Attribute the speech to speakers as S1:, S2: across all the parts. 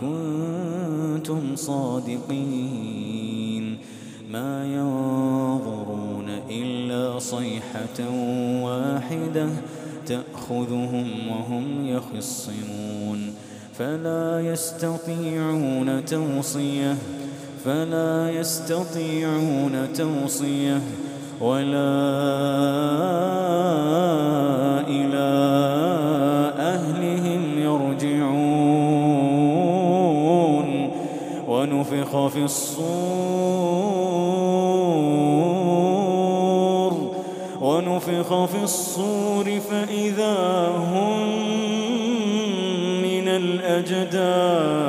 S1: كنتم صادقين. ما ينظرون إلا صيحة واحدة تأخذهم وهم يخصمون. فلا يستطيعون توصية فلا يستطيعون توصية ولا ونفخ في الصور. ونفخ في الصور فإذا هم من الأجداث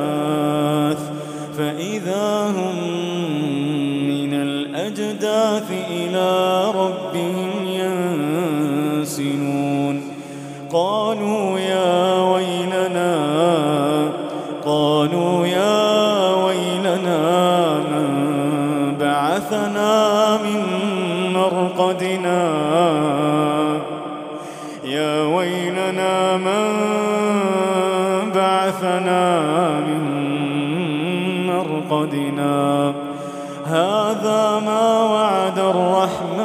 S1: مرقدنا يا ويلنا من بعثنا من مرقدنا. هذا ما وعد الرحمن.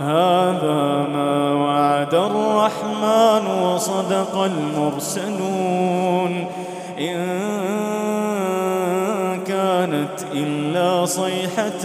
S1: هذا ما وعد الرحمن وصدق المرسلون. إن كانت إلا صيحة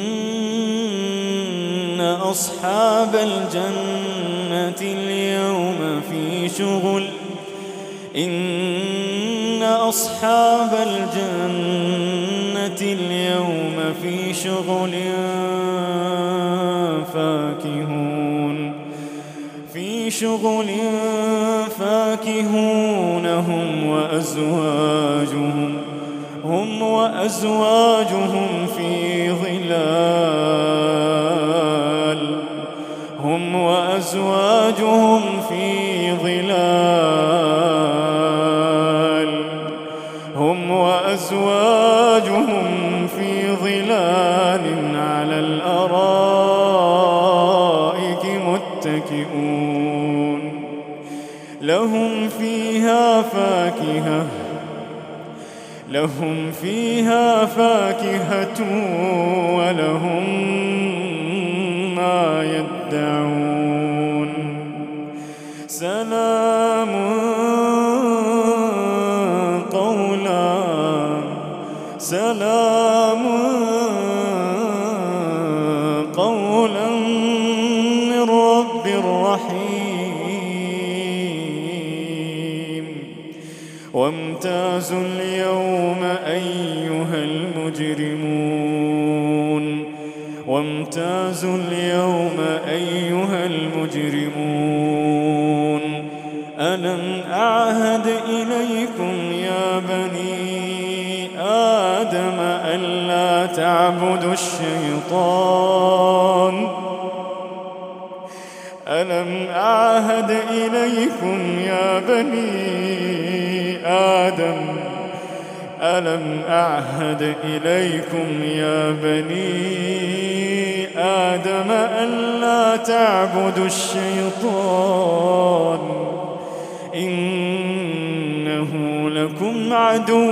S1: أصحاب الجنة اليوم في شغل. إن أصحاب الجنة اليوم في شغل فاكهون. في شغل فاكهون هم وأزواجهم. هم وأزواجهم في ظلال. هم وأزواجهم في ظلال. هم وأزواجهم في ظلال على الأرائك متكئون. لهم فيها فاكهة لهم فيها فاكهة ولهم ما يدعون. سلام قولا سلام قولا من رب رحيم وامتازوا اليوم أيها المجرمون وامتازوا اليوم أيها المجرمون تعبدوا الشيطان. ألم أعهد إليكم يا بني آدم؟ ألم أعهد إليكم يا بني آدم ألا تعبدوا الشيطان؟ إنه لكم عدو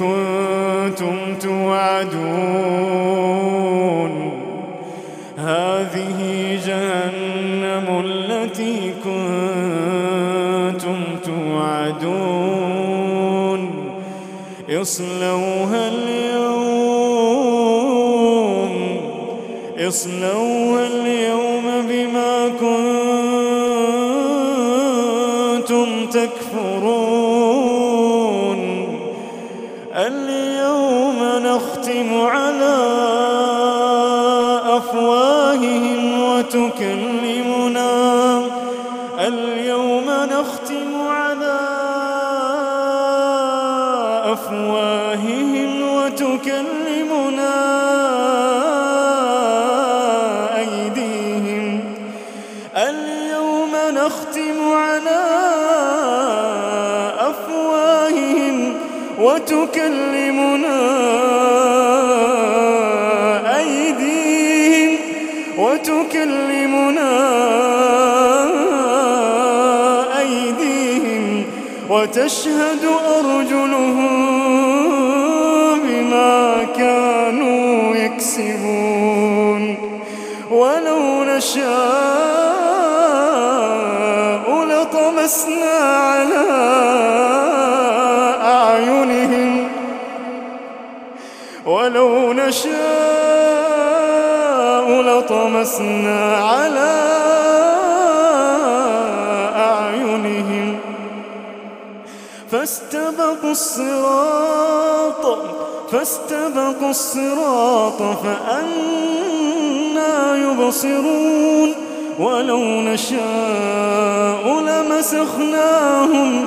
S1: كنتم توعدون هذه جهنم التي كنتم توعدون اصلوها اليوم اصلوها اليوم بما كنتم تكفرون نختم على أفواههم وتكلمنا أيديهم وتكلمنا أيديهم وتشهد أرجلهم بما كانوا يكسبون. ولو نشاء نشاء لطمسنا على أعينهم. فاستبقوا الصراط فاستبقوا الصراط فأنا يبصرون. ولو نشاء لمسخناهم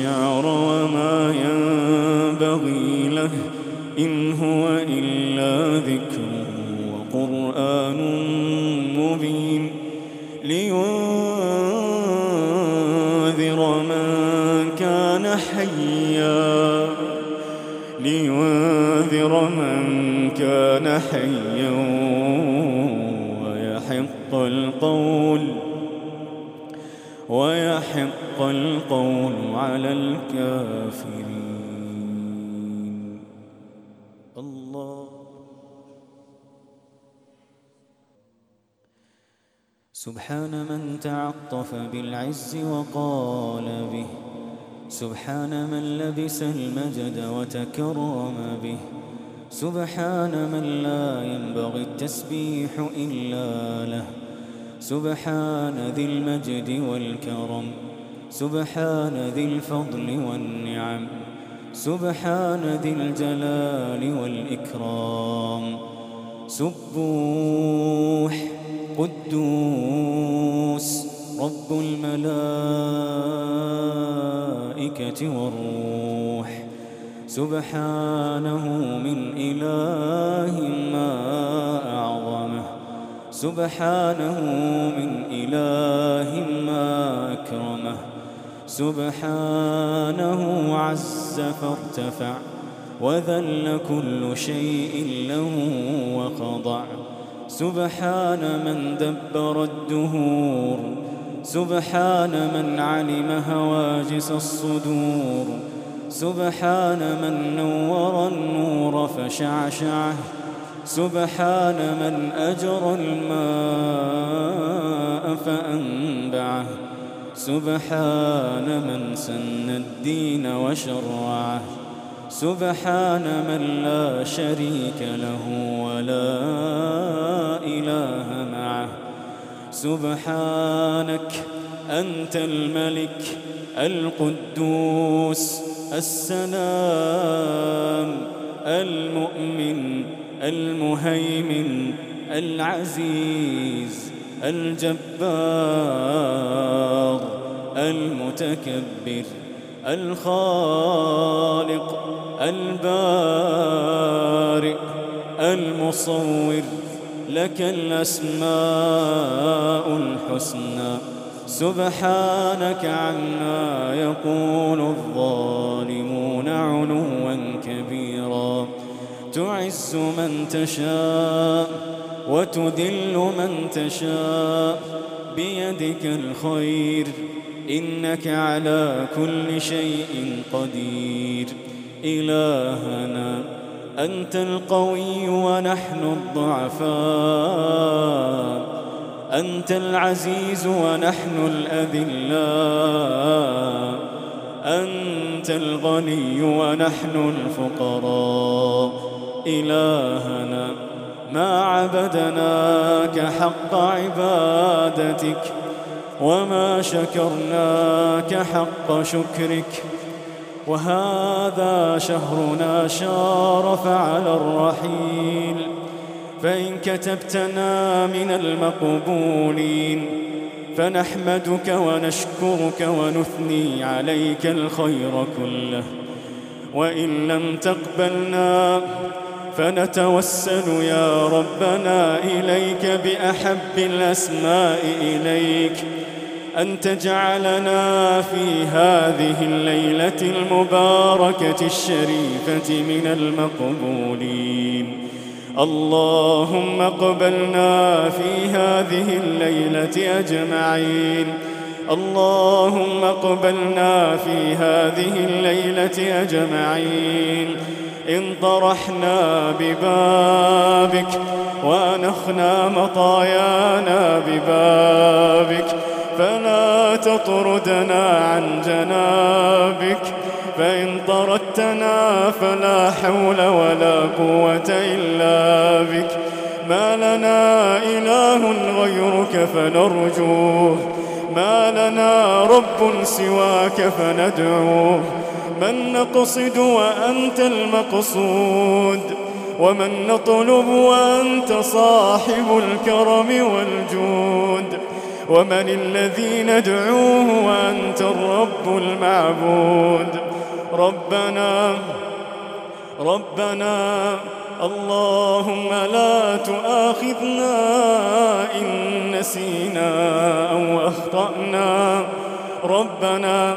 S1: الشعر وما ينبغي له إن هو إلا ذكر وقرآن مبين لينذر من كان حيا لينذر من كان حيا ويحق القول ويحق القول على الكافرين. الله. سبحان من تعطف بالعز وقال به. سبحان من لبس المجد وتكرم به. سبحان من لا ينبغي التسبيح إلا له. سبحان ذي المجد والكرم سبحان ذي الفضل والنعم سبحان ذي الجلال والإكرام. سبوح قدوس رب الملائكة والروح سبحانه من إله سبحانه من إله ما أكرمه. سبحانه عز فارتفع وذل كل شيء له وخضع سبحان من دبر الدهور سبحان من علم هواجس الصدور. سبحان من نور النور فشعشعه سبحان من أجرى الماء فأنبعه. سبحان من سن الدين وشرعه. سبحان من لا شريك له ولا إله معه. سبحانك أنت الملك القدوس السلام المؤمن المهيمن العزيز الجبار المتكبر الخالق البارئ المصور. لك الأسماء الحسنى. سبحانك عما يقول الظالمون علوا. تعز من تشاء وتذل من تشاء بيدك الخير إنك على كل شيء قدير إلهنا أنت القوي ونحن الضعفاء أنت العزيز ونحن الأذلاء أنت الغني ونحن الفقراء إلهنا ما عبدناك حق عبادتك وما شكرناك حق شكرك. وهذا شهرنا شارف على الرحيل فإن كتبتنا من المقبولين فنحمدك ونشكرك ونثني عليك الخير كله. وإن لم تقبلنا فنتوسل يا ربنا إليك بأحب الأسماء إليك أن تجعلنا في هذه الليلة المباركة الشريفة من المقبولين. اللهم اقبلنا في هذه الليلة أجمعين. اللهم اقبلنا في هذه الليلة أجمعين. إن طرحنا ببابك وأنخنا مطايانا ببابك فلا تطردنا عن جنابك فإن طردتنا فلا حول ولا قوة إلا بك ما لنا إله غيرك فنرجوه ما لنا رب سواك فندعوه من نقصد وأنت المقصود ومن نطلب وأنت صاحب الكرم والجود ومن الذي ندعوه وأنت الرب المعبود. ربنا ربنا اللهم لا تؤاخذنا إن نسينا أو أخطأنا. ربنا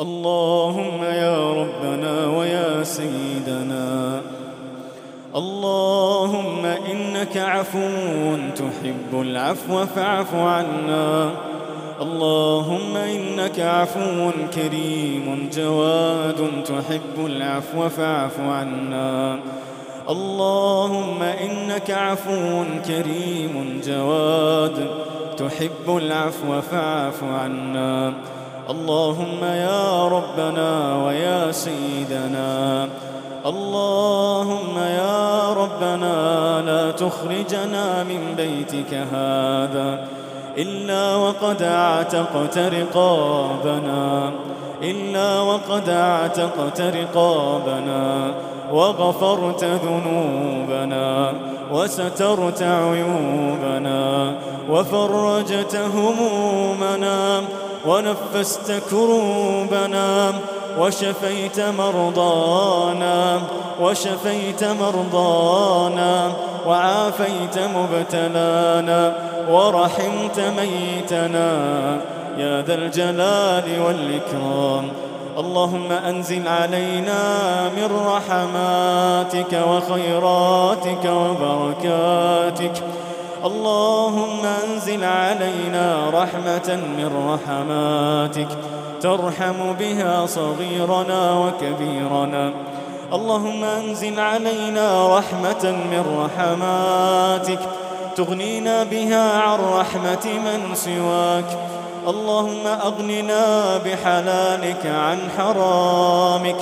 S1: اللهم يا ربنا ويا سيدنا. اللهم إنك عفو تحب العفو فاعف عنا. اللهم إنك عفو كريم جواد تحب العفو فاعف عنا. اللهم إنك عفو كريم جواد تحب العفو فاعف عنا. اللهم يا ربنا ويا سيدنا. اللهم يا ربنا لا تخرجنا من بيتك هذا إلا وقد اعتقت رقابنا. إلا وقد اعتقت رقابنا. وغفرت ذنوبنا. وسترت عيوبنا. وفرجت همومنا. ونفست كروبنا وشفيت مرضانا وشفيت مرضانا وعافيت مبتلانا ورحمت ميتنا. يا ذا الجلال والإكرام اللهم أنزل علينا من رحماتك وخيراتك وبركاتك. اللهم أنزل علينا رحمة من رحماتك ترحم بها صغيرنا وكبيرنا. اللهم أنزل علينا رحمة من رحماتك تغنينا بها عن رحمة من سواك. اللهم أغننا بحلالك عن حرامك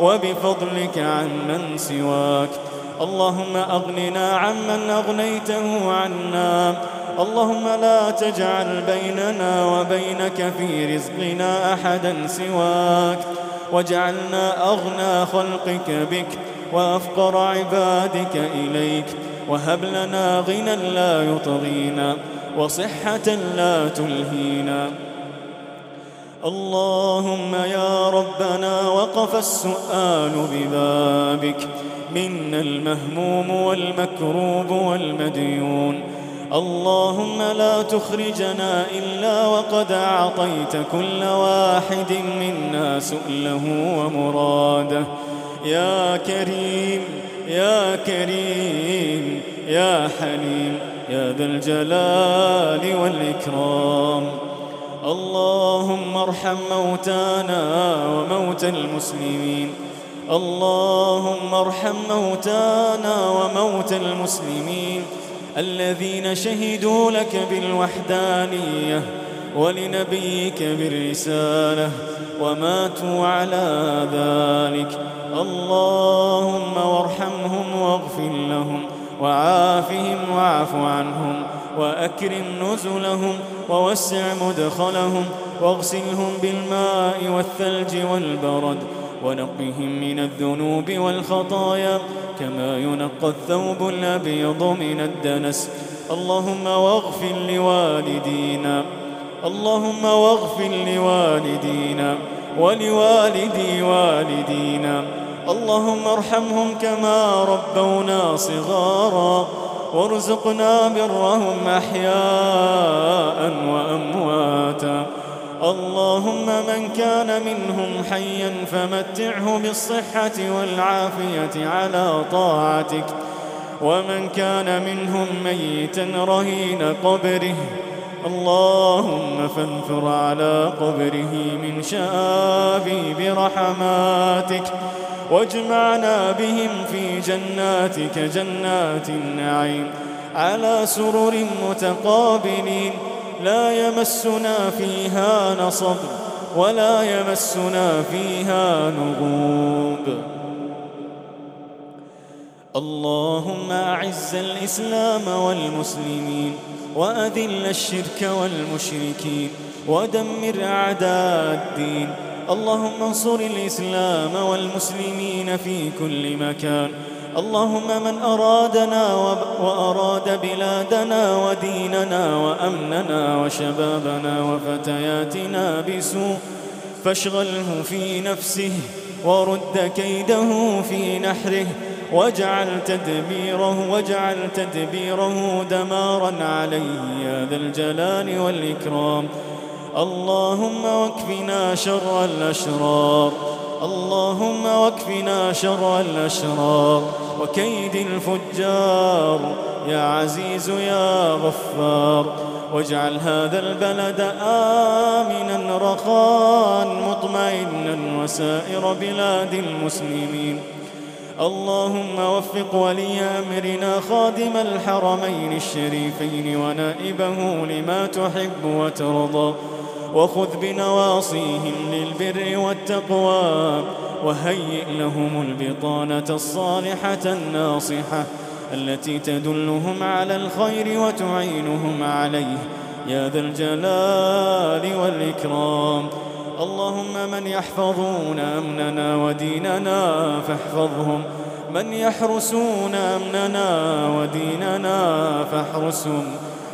S1: وبفضلك عن من سواك. اللهم أغننا عمن أغنيته عنا. اللهم لا تجعل بيننا وبينك في رزقنا أحدا سواك. واجعلنا أغنى خلقك بك وأفقر عبادك إليك. وهب لنا غنى لا يطغينا وصحة لا تلهينا. اللهم يا ربنا وقف السؤال ببابك منا المهموم والمكروب والمديون اللهم لا تخرجنا إلا وقد أعطيت كل واحد منا سؤله ومراده يا كريم يا كريم يا حليم يا ذا الجلال والإكرام. اللهم ارحم موتانا وموتى المسلمين. اللهم ارحم موتانا وموتى المسلمين. الذين شهدوا لك بالوحدانية ولنبيك بالرسالة وماتوا على ذلك. اللهم وارحمهم واغفر لهم وعافهم واعف عنهم. وأكرم نزلهم ووسع مدخلهم واغسلهم بالماء والثلج والبرد ونقهم من الذنوب والخطايا كما ينقى الثوب الأبيض من الدنس. اللهم واغفر لوالدينا. اللهم واغفر لوالدينا ولوالدي والدينا. اللهم ارحمهم كما ربونا صغارا. وارزقنا برهم أحياء وأمواتا. اللهم من كان منهم حيا فمتعه بالصحة والعافية على طاعتك. ومن كان منهم ميتا رهين قبره. اللهم فانثر على قبره من شآبي برحماتك. واجمعنا بهم في جناتك جنات النعيم. على سرر متقابلين لا يمسنا فيها نصب ولا يمسنا فيها نغوب. اللهم أعز الإسلام والمسلمين وأذل الشرك والمشركين ودمر أعداء الدين اللهم انصر الإسلام والمسلمين في كل مكان. اللهم من أرادنا وأراد بلادنا وديننا وأمننا وشبابنا وفتياتنا بسوء فاشغله في نفسه ورد كيده في نحره واجعل تدبيره واجعل تدبيره دمارا عليه يا ذا الجلال والإكرام. اللهم واكفنا شر الأشرار. اللهم واكفنا شر الأشرار. وكيد الفجار. يا عزيز يا غفار. واجعل هذا البلد آمنا رخاء مطمئنا وسائر بلاد المسلمين. اللهم وفق ولي أمرنا خادم الحرمين الشريفين ونائبه لما تحب وترضى. وخذ بنواصيهم للبر والتقوى. وهيئ لهم البطانة الصالحة الناصحة التي تدلهم على الخير وتعينهم عليه. يا ذا الجلال والإكرام. اللهم من يحفظون أمننا وديننا فاحفظهم. من يحرسون أمننا وديننا فاحرسهم.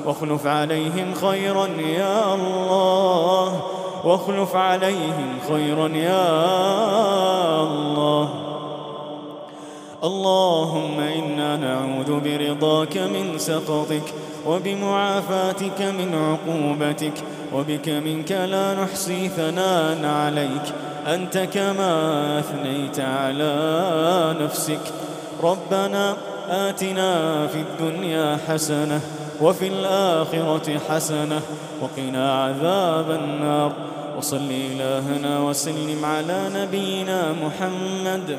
S1: واخلف عليهم خيرا يا الله. واخلف عليهم خيرا يا الله. اللهم إنا نعوذ برضاك من سخطك وبمعافاتك من عقوبتك وبك منك لا نحصي ثناء عليك. أنت كما أثنيت على نفسك. ربنا آتنا في الدنيا حسنة وفي الآخرة حسنة وقنا عذاب النار. وصل إلهنا وسلم على نبينا محمد.